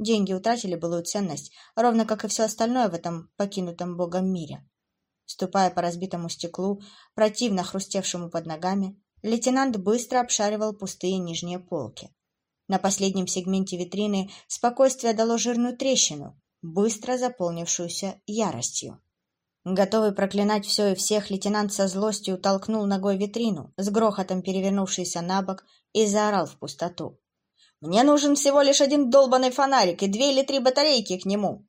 Деньги утратили былую ценность, ровно как и все остальное в этом покинутом богом мире. Ступая по разбитому стеклу, противно хрустевшему под ногами, лейтенант быстро обшаривал пустые нижние полки. На последнем сегменте витрины спокойствие дало жирную трещину, быстро заполнившуюся яростью. Готовый проклинать все и всех, лейтенант со злостью толкнул ногой витрину, с грохотом перевернувшийся на бок, и заорал в пустоту. «Мне нужен всего лишь один долбанный фонарик и две или три батарейки к нему!»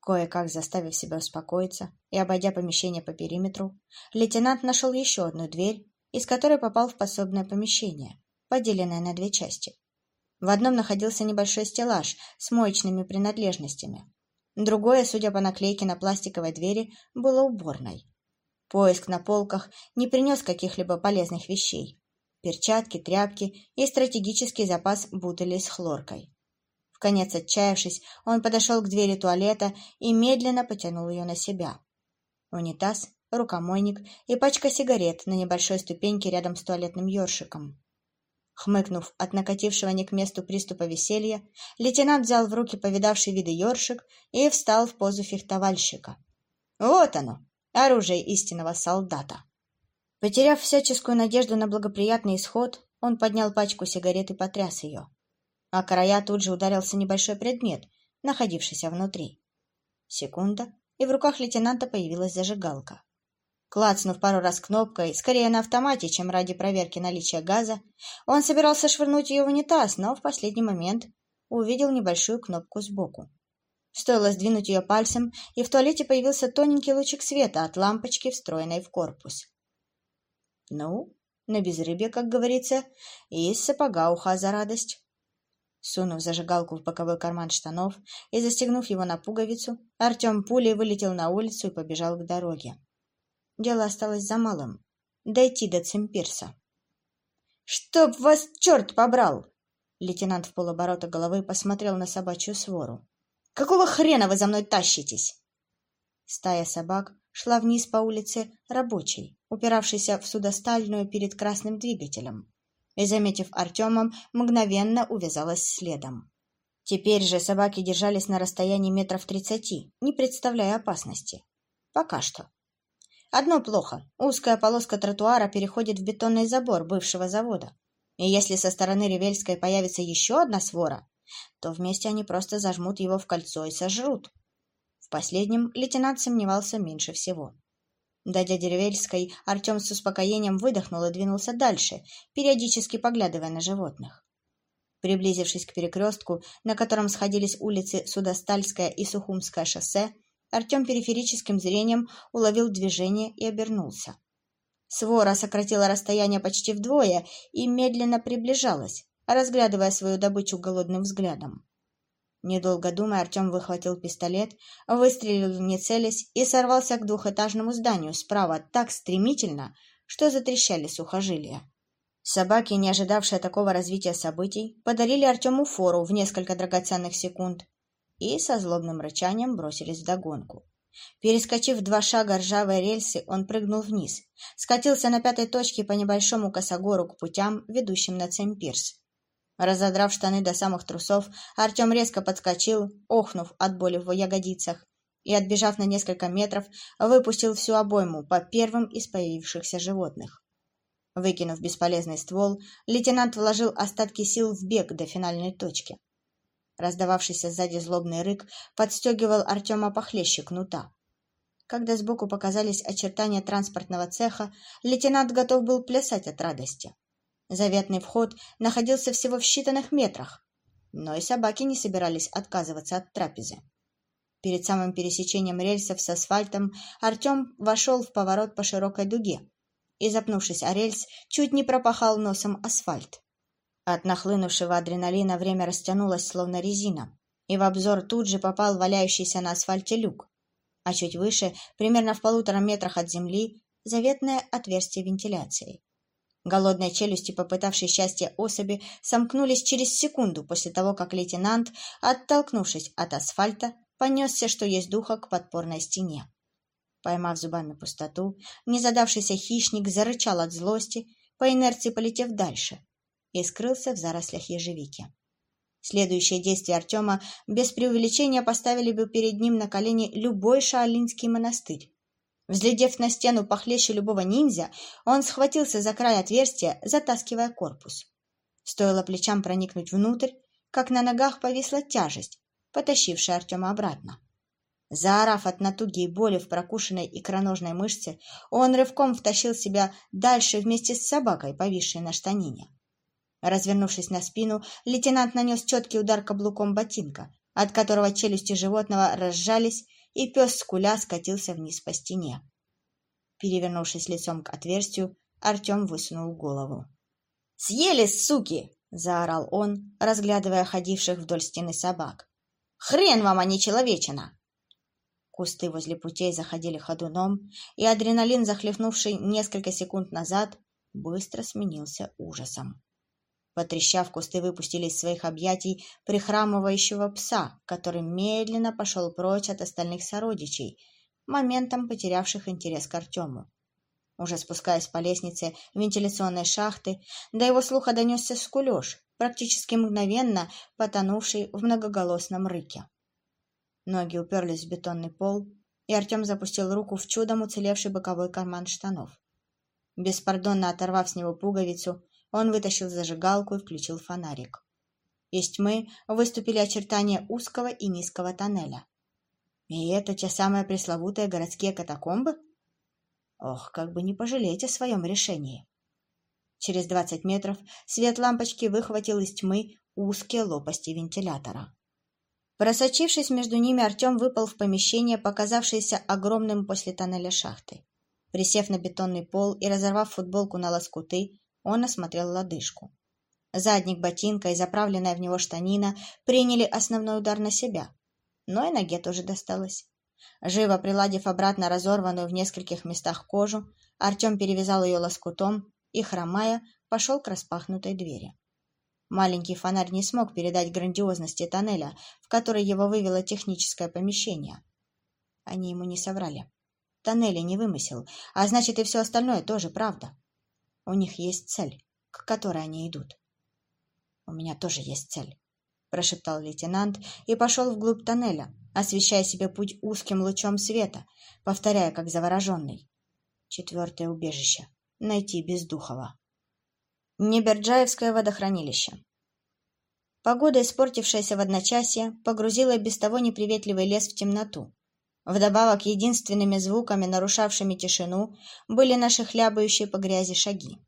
Кое-как заставив себя успокоиться и обойдя помещение по периметру, лейтенант нашел еще одну дверь, из которой попал в подсобное помещение поделенное на две части. В одном находился небольшой стеллаж с моечными принадлежностями. Другое, судя по наклейке на пластиковой двери, было уборной. Поиск на полках не принес каких-либо полезных вещей. Перчатки, тряпки и стратегический запас бутылей с хлоркой. В конец отчаявшись, он подошел к двери туалета и медленно потянул ее на себя. Унитаз, рукомойник и пачка сигарет на небольшой ступеньке рядом с туалетным ёршиком. Хмыкнув от накатившего не к месту приступа веселья, лейтенант взял в руки повидавший виды ёршик и встал в позу фехтовальщика. Вот оно, оружие истинного солдата. Потеряв всяческую надежду на благоприятный исход, он поднял пачку сигарет и потряс ее. А края тут же ударился небольшой предмет, находившийся внутри. Секунда, и в руках лейтенанта появилась зажигалка. Клацнув пару раз кнопкой, скорее на автомате, чем ради проверки наличия газа, он собирался швырнуть ее в унитаз, но в последний момент увидел небольшую кнопку сбоку. Стоило сдвинуть ее пальцем, и в туалете появился тоненький лучик света от лампочки, встроенной в корпус. Ну, на безрыбье, как говорится, из сапога уха за радость. Сунув зажигалку в боковой карман штанов и застегнув его на пуговицу, Артем пулей вылетел на улицу и побежал к дороге. Дело осталось за малым — дойти до Цимпирса. «Чтоб вас черт побрал!» Лейтенант в полоборота головы посмотрел на собачью свору. «Какого хрена вы за мной тащитесь?» Стая собак шла вниз по улице рабочей, упиравшейся в судостальную перед красным двигателем, и, заметив Артемом, мгновенно увязалась следом. Теперь же собаки держались на расстоянии метров тридцати, не представляя опасности. Пока что. Одно плохо. Узкая полоска тротуара переходит в бетонный забор бывшего завода. И если со стороны Ревельской появится еще одна свора, то вместе они просто зажмут его в кольцо и сожрут. В последнем лейтенант сомневался меньше всего. До дяди Ревельской Артем с успокоением выдохнул и двинулся дальше, периодически поглядывая на животных. Приблизившись к перекрестку, на котором сходились улицы Судостальское и Сухумское шоссе, Артем периферическим зрением уловил движение и обернулся. Свора сократила расстояние почти вдвое и медленно приближалась, разглядывая свою добычу голодным взглядом. Недолго думая, Артем выхватил пистолет, выстрелил не целясь и сорвался к двухэтажному зданию справа так стремительно, что затрещали сухожилия. Собаки, не ожидавшие такого развития событий, подарили Артему фору в несколько драгоценных секунд, и со злобным рычанием бросились вдогонку. Перескочив два шага ржавой рельсы, он прыгнул вниз, скатился на пятой точке по небольшому косогору к путям, ведущим на Цемпирс. Разодрав штаны до самых трусов, Артем резко подскочил, охнув от боли в ягодицах, и, отбежав на несколько метров, выпустил всю обойму по первым из появившихся животных. Выкинув бесполезный ствол, лейтенант вложил остатки сил в бег до финальной точки. Раздававшийся сзади злобный рык подстегивал Артема похлеще кнута. Когда сбоку показались очертания транспортного цеха, лейтенант готов был плясать от радости. Заветный вход находился всего в считанных метрах, но и собаки не собирались отказываться от трапезы. Перед самым пересечением рельсов с асфальтом Артем вошел в поворот по широкой дуге и, запнувшись о рельс, чуть не пропахал носом асфальт. От нахлынувшего адреналина время растянулось, словно резина, и в обзор тут же попал валяющийся на асфальте люк, а чуть выше, примерно в полутора метрах от земли, заветное отверстие вентиляции. Голодные челюсти, попытавшие счастье особи, сомкнулись через секунду после того, как лейтенант, оттолкнувшись от асфальта, понесся, что есть духа, к подпорной стене. Поймав зубами пустоту, незадавшийся хищник зарычал от злости, по инерции полетев дальше, и скрылся в зарослях ежевики. Следующие действия Артема без преувеличения поставили бы перед ним на колени любой шаолинский монастырь. Взглядев на стену похлеще любого ниндзя, он схватился за край отверстия, затаскивая корпус. Стоило плечам проникнуть внутрь, как на ногах повисла тяжесть, потащившая Артема обратно. Заорав от натуги и боли в прокушенной икроножной мышце, он рывком втащил себя дальше вместе с собакой, повисшей на штанине. Развернувшись на спину, лейтенант нанес четкий удар каблуком ботинка, от которого челюсти животного разжались, и пес скуля скатился вниз по стене. Перевернувшись лицом к отверстию, Артем высунул голову. «Съели, суки!» — заорал он, разглядывая ходивших вдоль стены собак. «Хрен вам, а не человечина!» Кусты возле путей заходили ходуном, и адреналин, захлестнувший несколько секунд назад, быстро сменился ужасом. Потрещав, кусты выпустили из своих объятий прихрамывающего пса, который медленно пошел прочь от остальных сородичей, моментом потерявших интерес к Артему. Уже спускаясь по лестнице вентиляционной шахты, до его слуха донесся скулеж, практически мгновенно потонувший в многоголосном рыке. Ноги уперлись в бетонный пол, и Артем запустил руку в чудом уцелевший боковой карман штанов. Беспардонно оторвав с него пуговицу, он вытащил зажигалку и включил фонарик. Из тьмы выступили очертания узкого и низкого тоннеля. И это те самые пресловутые городские катакомбы? Ох, как бы не пожалеть о своем решении. Через двадцать метров свет лампочки выхватил из тьмы узкие лопасти вентилятора. Просочившись между ними, Артем выпал в помещение, показавшееся огромным после тоннеля шахты. Присев на бетонный пол и разорвав футболку на лоскуты, он осмотрел лодыжку. Задник ботинка и заправленная в него штанина приняли основной удар на себя. Но и ноге тоже досталось. Живо приладив обратно разорванную в нескольких местах кожу, Артем перевязал ее лоскутом и, хромая, пошел к распахнутой двери. Маленький фонарь не смог передать грандиозности тоннеля, в который его вывело техническое помещение. Они ему не соврали. Тоннели не вымысел, а значит и все остальное тоже правда. У них есть цель, к которой они идут. «У меня тоже есть цель», — прошептал лейтенант и пошел вглубь тоннеля, освещая себе путь узким лучом света, повторяя, как завороженный. Четвертое убежище. Найти Бездухова. Неберджаевское водохранилище. Погода, испортившаяся в одночасье, погрузила без того неприветливый лес в темноту. Вдобавок, единственными звуками, нарушавшими тишину, были наши хлябающие по грязи шаги.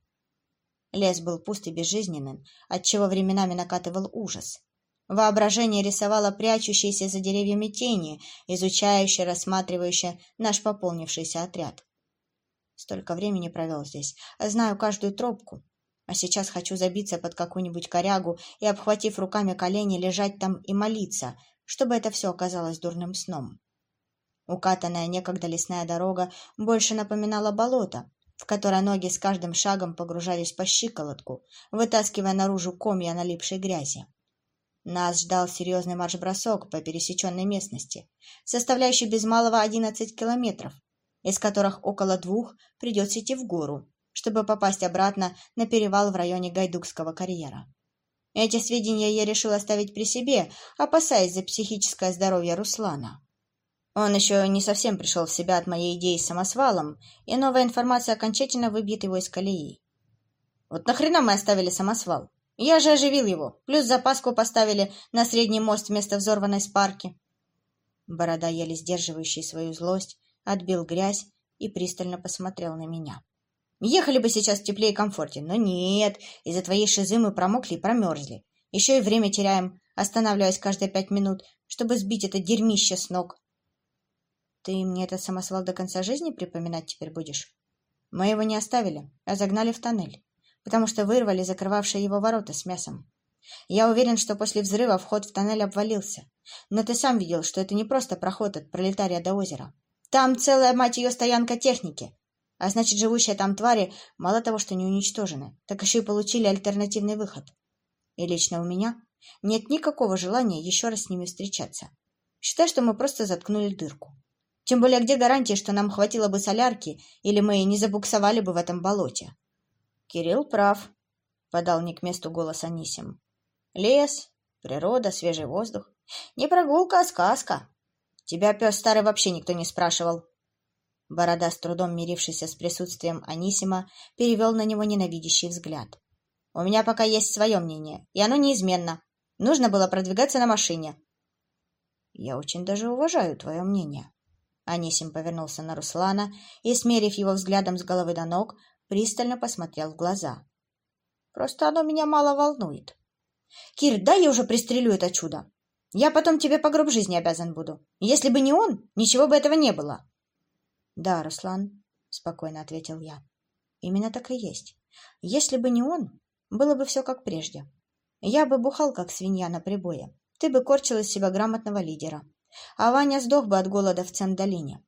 Лес был пуст и безжизненным, отчего временами накатывал ужас. Воображение рисовало прячущиеся за деревьями тени, изучающие, рассматривающие наш пополнившийся отряд. Столько времени провел здесь, знаю каждую тропку, а сейчас хочу забиться под какую-нибудь корягу и, обхватив руками колени, лежать там и молиться, чтобы это все оказалось дурным сном. Укатанная некогда лесная дорога больше напоминала болото, в которое ноги с каждым шагом погружались по щиколотку, вытаскивая наружу комья налипшей грязи. Нас ждал серьезный марш-бросок по пересеченной местности, составляющий без малого одиннадцать километров, из которых около двух придется идти в гору, чтобы попасть обратно на перевал в районе Гайдукского карьера. Эти сведения я решил оставить при себе, опасаясь за психическое здоровье Руслана. Он еще не совсем пришел в себя от моей идеи с самосвалом, и новая информация окончательно выбьет его из колеи. Вот нахрена мы оставили самосвал? Я же оживил его, плюс запаску поставили на средний мост вместо взорванной спарки. Борода, еле сдерживающий свою злость, отбил грязь и пристально посмотрел на меня. Ехали бы сейчас в тепле и комфорте, но нет, из-за твоей шизы мы промокли и промерзли. Еще и время теряем, останавливаясь каждые пять минут, чтобы сбить это дерьмище с ног. Ты мне этот самосвал до конца жизни припоминать теперь будешь? Мы его не оставили, а загнали в тоннель, потому что вырвали закрывавшие его ворота с мясом. Я уверен, что после взрыва вход в тоннель обвалился. Но ты сам видел, что это не просто проход от пролетария до озера. Там целая, мать ее, стоянка техники. А значит, живущие там твари мало того, что не уничтожены, так еще и получили альтернативный выход. И лично у меня нет никакого желания еще раз с ними встречаться. Считай, что мы просто заткнули дырку. Тем более, где гарантия, что нам хватило бы солярки, или мы не забуксовали бы в этом болоте? Кирилл прав, — подал не к месту голос Анисим. Лес, природа, свежий воздух. Не прогулка, а сказка. Тебя, пес старый, вообще никто не спрашивал. Борода, с трудом мирившийся с присутствием Анисима, перевел на него ненавидящий взгляд. «У меня пока есть свое мнение, и оно неизменно. Нужно было продвигаться на машине». «Я очень даже уважаю твое мнение». Анисим повернулся на Руслана и, смерив его взглядом с головы до ног, пристально посмотрел в глаза. «Просто оно меня мало волнует. Кир, дай я уже пристрелю это чудо. Я потом тебе по гроб жизни обязан буду. Если бы не он, ничего бы этого не было». «Да, Руслан», — спокойно ответил я. «Именно так и есть. Если бы не он, было бы все как прежде. Я бы бухал, как свинья на прибое. Ты бы корчил из себя грамотного лидера. А Ваня сдох бы от голода в Цендолине.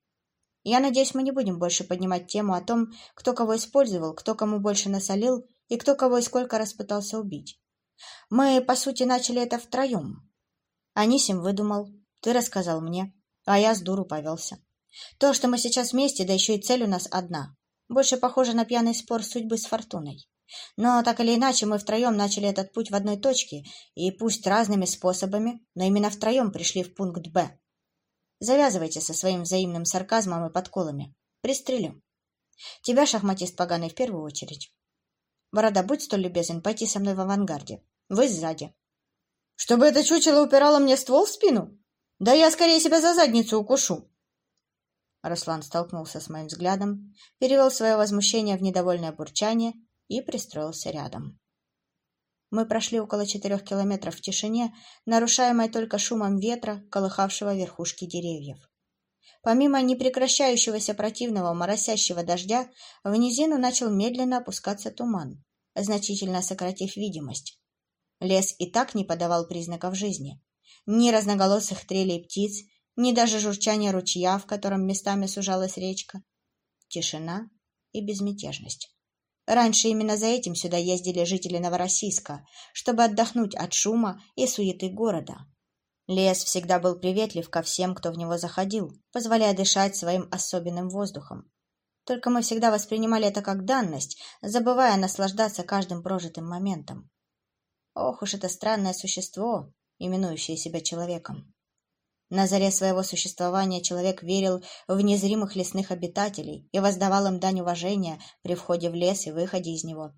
Я надеюсь, мы не будем больше поднимать тему о том, кто кого использовал, кто кому больше насолил и кто кого и сколько раз пытался убить. Мы, по сути, начали это втроем. Анисим выдумал, ты рассказал мне, а я с дуру повелся. То, что мы сейчас вместе, да еще и цель у нас одна. Больше похоже на пьяный спор судьбы с Фортуной. Но так или иначе мы втроем начали этот путь в одной точке, и пусть разными способами, но именно втроем пришли в пункт «Б». Завязывайте со своим взаимным сарказмом и подколами. Пристрелю. Тебя, шахматист поганый, в первую очередь. Борода, будь столь любезен пойти со мной в авангарде. Вы сзади. Чтобы это чучело упирало мне ствол в спину? Да я скорее себя за задницу укушу. Руслан столкнулся с моим взглядом, перевел свое возмущение в недовольное бурчание и пристроился рядом. Мы прошли около четырех километров в тишине, нарушаемой только шумом ветра, колыхавшего верхушки деревьев. Помимо непрекращающегося противного моросящего дождя, в низину начал медленно опускаться туман, значительно сократив видимость. Лес и так не подавал признаков жизни. Ни разноголосых трелей птиц, ни даже журчания ручья, в котором местами сужалась речка. Тишина и безмятежность. Раньше именно за этим сюда ездили жители Новороссийска, чтобы отдохнуть от шума и суеты города. Лес всегда был приветлив ко всем, кто в него заходил, позволяя дышать своим особенным воздухом. Только мы всегда воспринимали это как данность, забывая наслаждаться каждым прожитым моментом. Ох уж это странное существо, именующее себя человеком. На заре своего существования человек верил в незримых лесных обитателей и воздавал им дань уважения при входе в лес и выходе из него.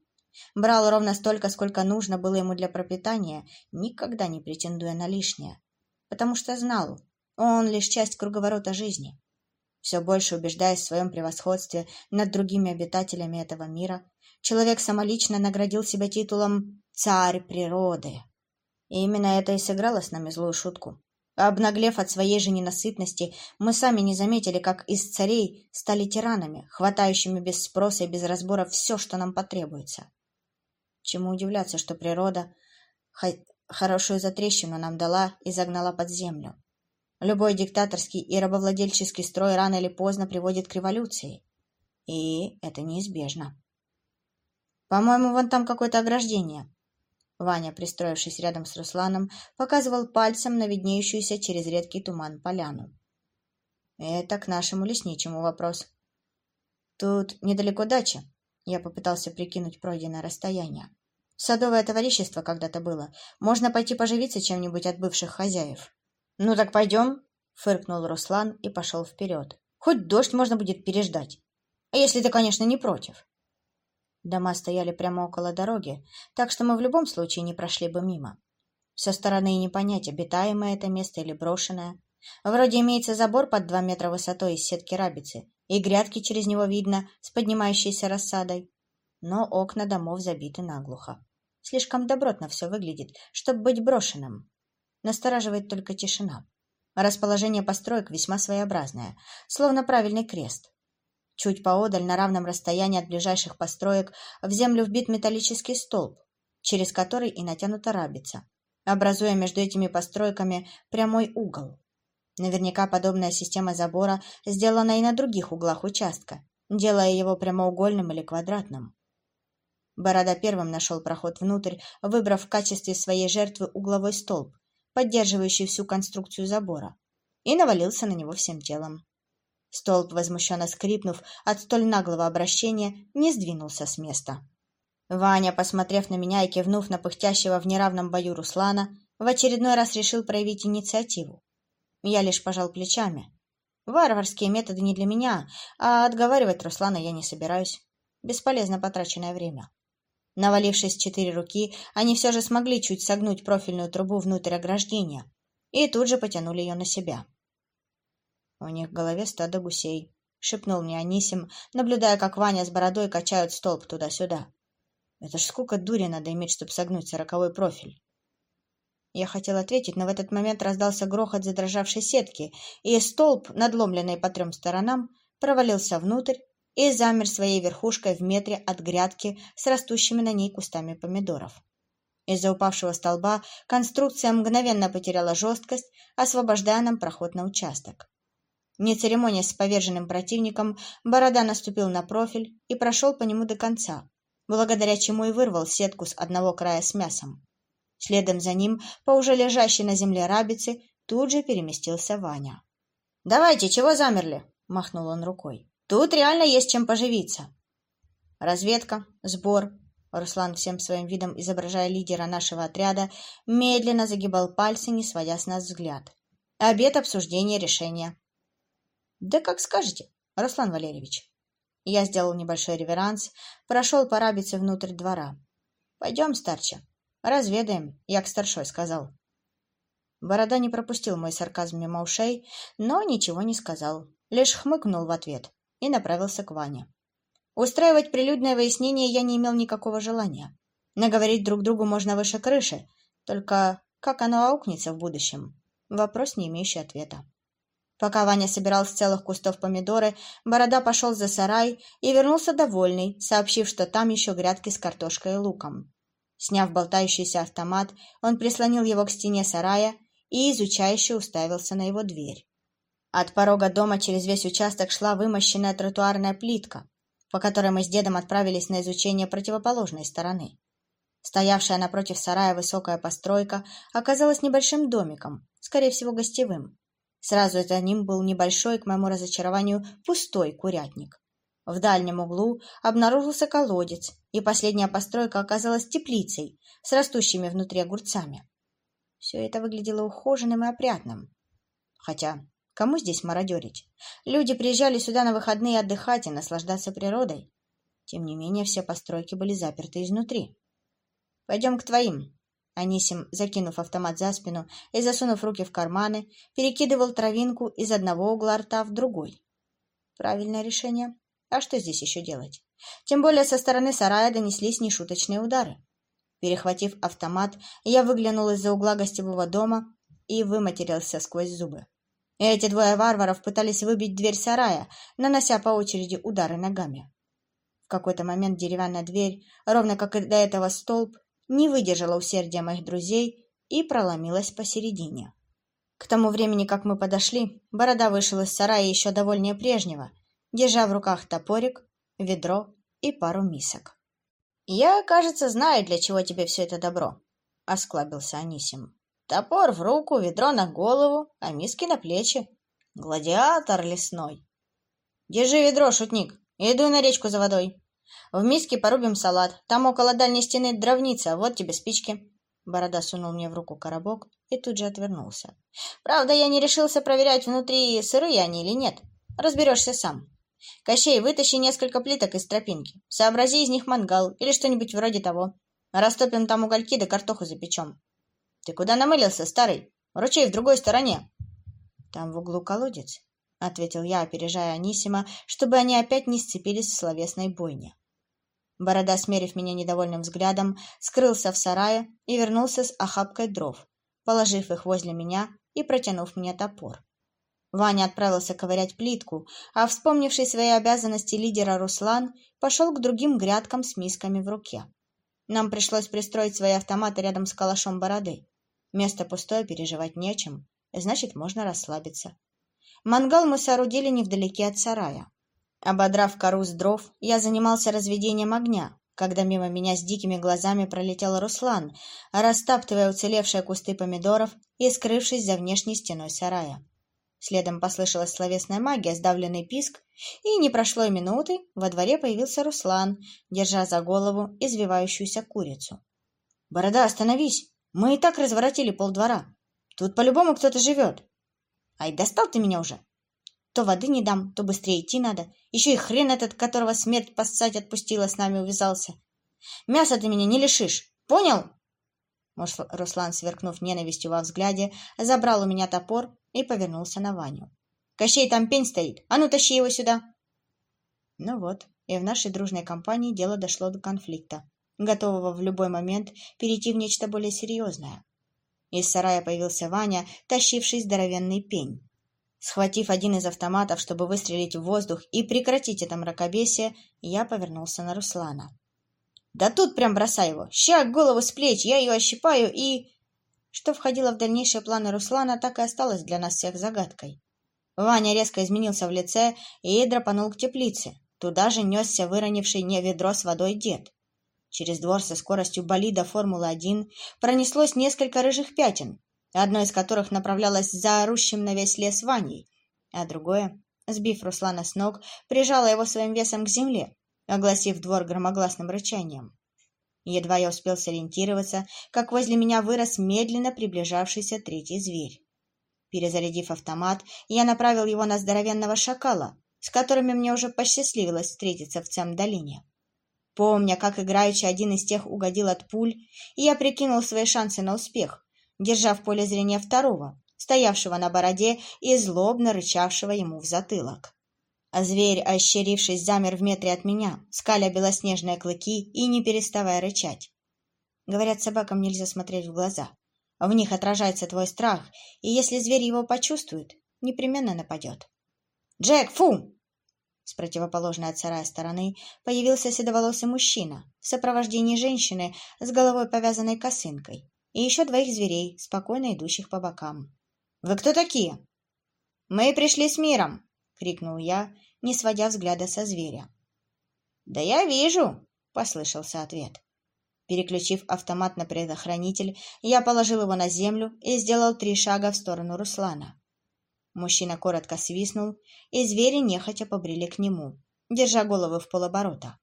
Брал ровно столько, сколько нужно было ему для пропитания, никогда не претендуя на лишнее. Потому что знал, он лишь часть круговорота жизни. Все больше убеждаясь в своем превосходстве над другими обитателями этого мира, человек самолично наградил себя титулом «Царь природы». И именно это и сыграло с нами злую шутку. Обнаглев от своей же ненасытности, мы сами не заметили, как из царей стали тиранами, хватающими без спроса и без разбора все, что нам потребуется. Чему удивляться, что природа хорошую затрещину нам дала и загнала под землю. Любой диктаторский и рабовладельческий строй рано или поздно приводит к революции. И это неизбежно. По-моему, вон там какое-то ограждение. Ваня, пристроившись рядом с Русланом, показывал пальцем на виднеющуюся через редкий туман поляну. «Это к нашему лесничему вопрос». «Тут недалеко дача», — я попытался прикинуть пройденное расстояние. «Садовое товарищество когда-то было. Можно пойти поживиться чем-нибудь от бывших хозяев». «Ну так пойдем», — фыркнул Руслан и пошел вперед. «Хоть дождь можно будет переждать. А если ты, конечно, не против». Дома стояли прямо около дороги, так что мы в любом случае не прошли бы мимо. Со стороны и не понять, обитаемое это место или брошенное. Вроде имеется забор под два метра высотой из сетки рабицы, и грядки через него видно с поднимающейся рассадой. Но окна домов забиты наглухо. Слишком добротно все выглядит, чтобы быть брошенным. Настораживает только тишина. Расположение построек весьма своеобразное, словно правильный крест. Чуть поодаль, на равном расстоянии от ближайших построек, в землю вбит металлический столб, через который и натянута рабица, образуя между этими постройками прямой угол. Наверняка подобная система забора сделана и на других углах участка, делая его прямоугольным или квадратным. Борода первым нашел проход внутрь, выбрав в качестве своей жертвы угловой столб, поддерживающий всю конструкцию забора, и навалился на него всем телом. Столб, возмущенно скрипнув от столь наглого обращения, не сдвинулся с места. Ваня, посмотрев на меня и кивнув на пыхтящего в неравном бою Руслана, в очередной раз решил проявить инициативу. Я лишь пожал плечами. Варварские методы не для меня, а отговаривать Руслана я не собираюсь. Бесполезно потраченное время. Навалившись четыре руки, они все же смогли чуть согнуть профильную трубу внутрь ограждения и тут же потянули ее на себя. У них в голове стадо гусей, — шепнул мне Анисим, наблюдая, как Ваня с бородой качают столб туда-сюда. Это ж сколько дури надо иметь, чтобы согнуть сороковой профиль. Я хотел ответить, но в этот момент раздался грохот задрожавшей сетки, и столб, надломленный по трем сторонам, провалился внутрь и замер своей верхушкой в метре от грядки с растущими на ней кустами помидоров. Из-за упавшего столба конструкция мгновенно потеряла жесткость, освобождая нам проход на участок. Не церемонясь с поверженным противником, Борода наступил на профиль и прошел по нему до конца, благодаря чему и вырвал сетку с одного края с мясом. Следом за ним, по уже лежащей на земле рабице, тут же переместился Ваня. «Давайте, чего замерли?» — махнул он рукой. «Тут реально есть чем поживиться». Разведка, сбор. Руслан всем своим видом, изображая лидера нашего отряда, медленно загибал пальцы, не сводя с нас взгляд. Обед, обсуждение, решения. «Да как скажете, Руслан Валерьевич». Я сделал небольшой реверанс, прошел по рабице внутрь двора. «Пойдем, старче, разведаем», — як старшой сказал. Борода не пропустил мой сарказм мимо ушей, но ничего не сказал, лишь хмыкнул в ответ и направился к Ване. Устраивать прилюдное выяснение я не имел никакого желания. Наговорить друг другу можно выше крыши, только как оно аукнется в будущем? Вопрос, не имеющий ответа. Пока Ваня собирал с целых кустов помидоры, Борода пошел за сарай и вернулся довольный, сообщив, что там еще грядки с картошкой и луком. Сняв болтающийся автомат, он прислонил его к стене сарая и изучающе уставился на его дверь. От порога дома через весь участок шла вымощенная тротуарная плитка, по которой мы с дедом отправились на изучение противоположной стороны. Стоявшая напротив сарая высокая постройка оказалась небольшим домиком, скорее всего, гостевым. Сразу за ним был небольшой, к моему разочарованию, пустой курятник. В дальнем углу обнаружился колодец, и последняя постройка оказалась теплицей с растущими внутри огурцами. Все это выглядело ухоженным и опрятным. Хотя, кому здесь мародерить? Люди приезжали сюда на выходные отдыхать и наслаждаться природой. Тем не менее, все постройки были заперты изнутри. «Пойдем к твоим», Анисим, закинув автомат за спину и засунув руки в карманы, перекидывал травинку из одного угла рта в другой. Правильное решение. А что здесь еще делать? Тем более со стороны сарая донеслись нешуточные удары. Перехватив автомат, я выглянул из-за угла гостевого дома и выматерился сквозь зубы. Эти двое варваров пытались выбить дверь сарая, нанося по очереди удары ногами. В какой-то момент деревянная дверь, ровно как и до этого столб, не выдержала усердия моих друзей и проломилась посередине. К тому времени, как мы подошли, Борода вышел из сарая еще довольнее прежнего, держа в руках топорик, ведро и пару мисок. «Я, кажется, знаю, для чего тебе все это добро», — осклабился Анисим. «Топор в руку, ведро на голову, а миски на плечи. Гладиатор лесной». «Держи ведро, шутник, иду на речку за водой». В миске порубим салат. Там около дальней стены дровница. Вот тебе спички. Борода сунул мне в руку коробок и тут же отвернулся. Правда, я не решился проверять внутри, сырые они или нет. Разберешься сам. Кощей, вытащи несколько плиток из тропинки. Сообрази из них мангал или что-нибудь вроде того. Растопим там угольки да картоху запечем. Ты куда намылился, старый? Ручей в другой стороне. Там в углу колодец, — ответил я, опережая Анисима, чтобы они опять не сцепились в словесной бойне. Борода, смерив меня недовольным взглядом, скрылся в сарае и вернулся с охапкой дров, положив их возле меня и протянув мне топор. Ваня отправился ковырять плитку, а, вспомнивший свои обязанности лидера Руслан, пошел к другим грядкам с мисками в руке. Нам пришлось пристроить свои автоматы рядом с калашом бороды. Место пустое, переживать нечем, значит, можно расслабиться. Мангал мы соорудили невдалеке от сарая. Ободрав кору с дров, я занимался разведением огня, когда мимо меня с дикими глазами пролетел Руслан, растаптывая уцелевшие кусты помидоров и скрывшись за внешней стеной сарая. Следом послышалась словесная магия, сдавленный писк, и не прошло и минуты, во дворе появился Руслан, держа за голову извивающуюся курицу. «Борода, остановись!» Мы и так разворотили полдвора. Тут по-любому кто-то живет. Ай, достал ты меня уже. То воды не дам, то быстрее идти надо. Еще и хрен этот, которого смерть поссать отпустила, с нами увязался. Мяса ты меня не лишишь. Понял? Руслан, сверкнув ненавистью во взгляде, забрал у меня топор и повернулся на Ваню. «Кощей, там пень стоит! А ну, тащи его сюда!» Ну вот, и в нашей дружной компании дело дошло до конфликта, готового в любой момент перейти в нечто более серьезное. Из сарая появился Ваня, тащивший здоровенный пень. Схватив один из автоматов, чтобы выстрелить в воздух и прекратить это мракобесие, я повернулся на Руслана. «Да тут прям бросай его! Ща голову с плеч, я ее ощипаю и...» Что входило в дальнейшие планы Руслана, так и осталось для нас всех загадкой. Ваня резко изменился в лице и драпанул к теплице. Туда же несся выронивший не ведро с водой дед. Через двор со скоростью болида Формулы-1 пронеслось несколько рыжих пятен, одно из которых направлялось за орущим на весь лес Ваней, а другое, сбив Руслана с ног, прижало его своим весом к земле, огласив двор громогласным рычанием. Едва я успел сориентироваться, как возле меня вырос медленно приближавшийся третий зверь. Перезарядив автомат, я направил его на здоровенного шакала, с которыми мне уже посчастливилось встретиться в Цем-долине. Помня, как играючи один из тех угодил от пуль, я прикинул свои шансы на успех, держа в поле зрения второго, стоявшего на бороде и злобно рычавшего ему в затылок. А зверь, ощерившись, замер в метре от меня, скаля белоснежные клыки и не переставая рычать. Говорят, собакам нельзя смотреть в глаза. В них отражается твой страх, и если зверь его почувствует, непременно нападет. «Джек, фу!» С противоположной от сарая стороны появился седоволосый мужчина в сопровождении женщины с головой повязанной косынкой и еще двоих зверей, спокойно идущих по бокам. «Вы кто такие?» «Мы пришли с миром!» — крикнул я, не сводя взгляда со зверя. «Да я вижу!» — послышался ответ. Переключив автомат на предохранитель, я положил его на землю и сделал три шага в сторону Руслана. Мужчина коротко свистнул, и звери нехотя побрели к нему, держа головы в полоборота.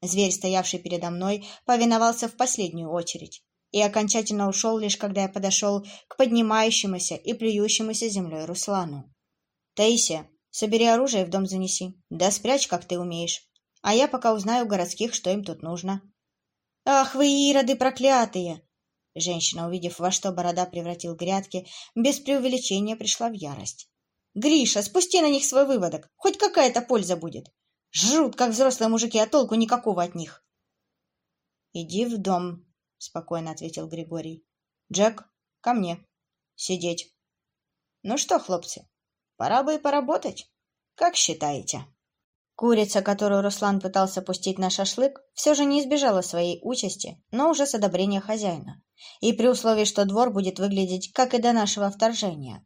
Зверь, стоявший передо мной, повиновался в последнюю очередь и окончательно ушел, лишь когда я подошел к поднимающемуся и плюющемуся землей Руслану. «Таисия, собери оружие и в дом занеси. Да спрячь, как ты умеешь. А я пока узнаю у городских, что им тут нужно». «Ах вы, ироды проклятые!» Женщина, увидев, во что борода превратил грядки, без преувеличения пришла в ярость. «Гриша, спусти на них свой выводок, хоть какая-то польза будет. Жрут, как взрослые мужики, а толку никакого от них». «Иди в дом», — спокойно ответил Григорий. «Джек, ко мне. Сидеть». «Ну что, хлопцы, пора бы и поработать. Как считаете?» Курица, которую Руслан пытался пустить на шашлык, все же не избежала своей участи, но уже с одобрения хозяина и при условии, что двор будет выглядеть, как и до нашего вторжения.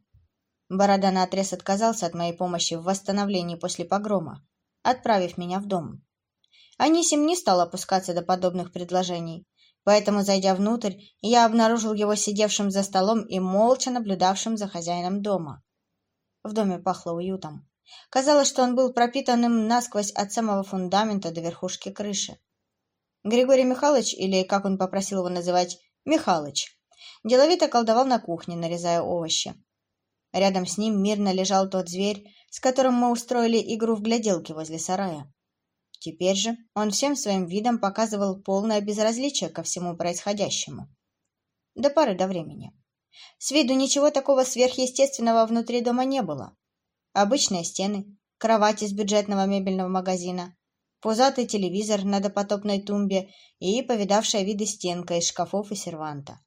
Борода наотрез отказался от моей помощи в восстановлении после погрома, отправив меня в дом. Анисим не стал опускаться до подобных предложений, поэтому, зайдя внутрь, я обнаружил его сидевшим за столом и молча наблюдавшим за хозяином дома. В доме пахло уютом. Казалось, что он был пропитанным насквозь от самого фундамента до верхушки крыши. Григорий Михайлович, или как он попросил его называть, Михалыч. Деловито колдовал на кухне, нарезая овощи. Рядом с ним мирно лежал тот зверь, с которым мы устроили игру в гляделки возле сарая. Теперь же он всем своим видом показывал полное безразличие ко всему происходящему. До поры до времени. С виду ничего такого сверхъестественного внутри дома не было. Обычные стены, кровать из бюджетного мебельного магазина, пузатый телевизор на допотопной тумбе и повидавшая виды стенка из шкафов и серванта.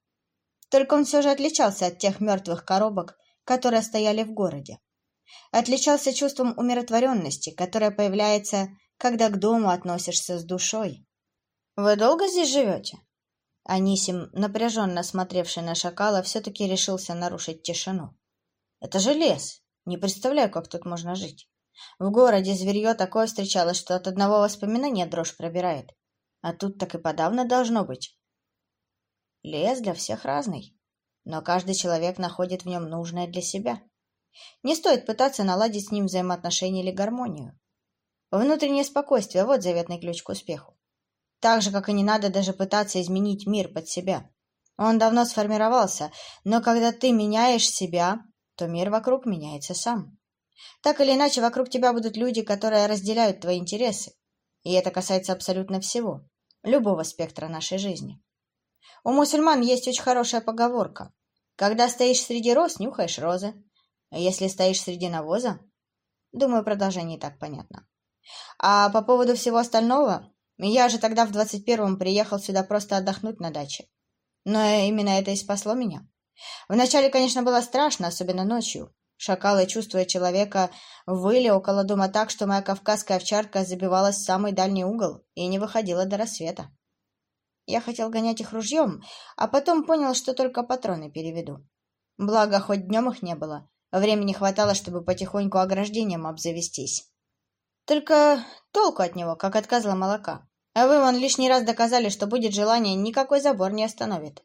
Только он все же отличался от тех мертвых коробок, которые стояли в городе. Отличался чувством умиротворенности, которое появляется, когда к дому относишься с душой. «Вы долго здесь живете?» Анисим, напряженно смотревший на шакала, все-таки решился нарушить тишину. «Это же лес. Не представляю, как тут можно жить». В городе зверье такое встречалось, что от одного воспоминания дрожь пробирает. А тут так и подавно должно быть. Лес для всех разный, но каждый человек находит в нем нужное для себя. Не стоит пытаться наладить с ним взаимоотношения или гармонию. Внутреннее спокойствие – вот заветный ключ к успеху. Так же, как и не надо даже пытаться изменить мир под себя. Он давно сформировался, но когда ты меняешь себя, то мир вокруг меняется сам. Так или иначе, вокруг тебя будут люди, которые разделяют твои интересы. И это касается абсолютно всего, любого спектра нашей жизни. У мусульман есть очень хорошая поговорка. Когда стоишь среди роз, нюхаешь розы. А если стоишь среди навоза... Думаю, продолжение и так понятно. А по поводу всего остального, я же тогда в двадцать первом приехал сюда просто отдохнуть на даче. Но именно это и спасло меня. Вначале, конечно, было страшно, особенно ночью. Шакалы, чувствуя человека, выли около дома так, что моя кавказская овчарка забивалась в самый дальний угол и не выходила до рассвета. Я хотел гонять их ружьем, а потом понял, что только патроны переведу. Благо, хоть днем их не было, времени хватало, чтобы потихоньку ограждением обзавестись. Только толку от него, как от козла молока. А вы вон лишний раз доказали, что будет желание, никакой забор не остановит.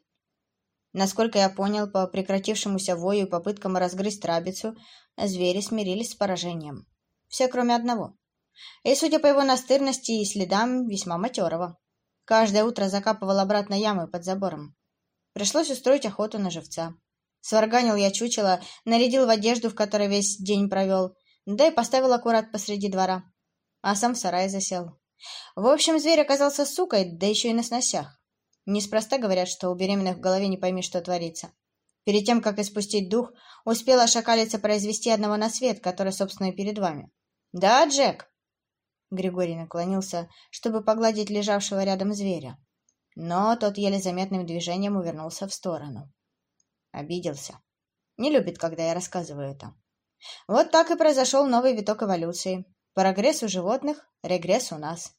Насколько я понял, по прекратившемуся вою и попыткам разгрызть рабицу, звери смирились с поражением. Все, кроме одного. И, судя по его настырности и следам, весьма матерого. Каждое утро закапывал обратно ямы под забором. Пришлось устроить охоту на живца. Сварганил я чучело, нарядил в одежду, в которой весь день провел, да и поставил аккурат посреди двора. А сам в сарае засел. В общем, зверь оказался сукой, да еще и на сносях. Неспроста говорят, что у беременных в голове не пойми, что творится. Перед тем, как испустить дух, успела шакалица произвести одного на свет, который, собственно, и перед вами. «Да, Джек?» Григорий наклонился, чтобы погладить лежавшего рядом зверя. Но тот еле заметным движением увернулся в сторону. Обиделся. Не любит, когда я рассказываю это. Вот так и произошел новый виток эволюции. Прогресс у животных, регресс у нас.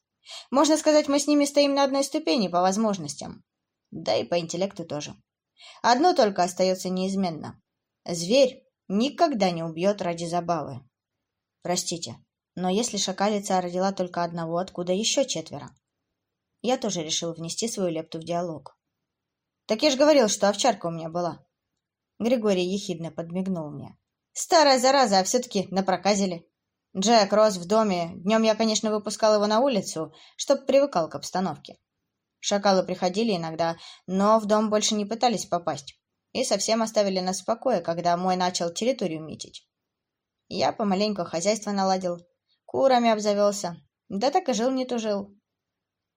Можно сказать, мы с ними стоим на одной ступени по возможностям. Да и по интеллекту тоже. Одно только остается неизменно. Зверь никогда не убьет ради забавы. Простите, но если шакалица родила только одного, откуда еще четверо? Я тоже решил внести свою лепту в диалог. Так я ж говорил, что овчарка у меня была. Григорий ехидно подмигнул мне. Старая зараза, а все-таки напроказили. Джек рос в доме. Днем я, конечно, выпускал его на улицу, чтоб привыкал к обстановке. Шакалы приходили иногда, но в дом больше не пытались попасть. И совсем оставили нас в покое, когда мой начал территорию митить. Я помаленьку хозяйство наладил, курами обзавелся. Да так и жил не тужил.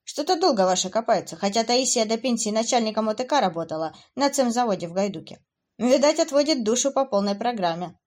Что-то долго ваши копаются, хотя Таисия до пенсии начальником ОТК работала на цемзаводе в Гайдуке. Видать, отводит душу по полной программе.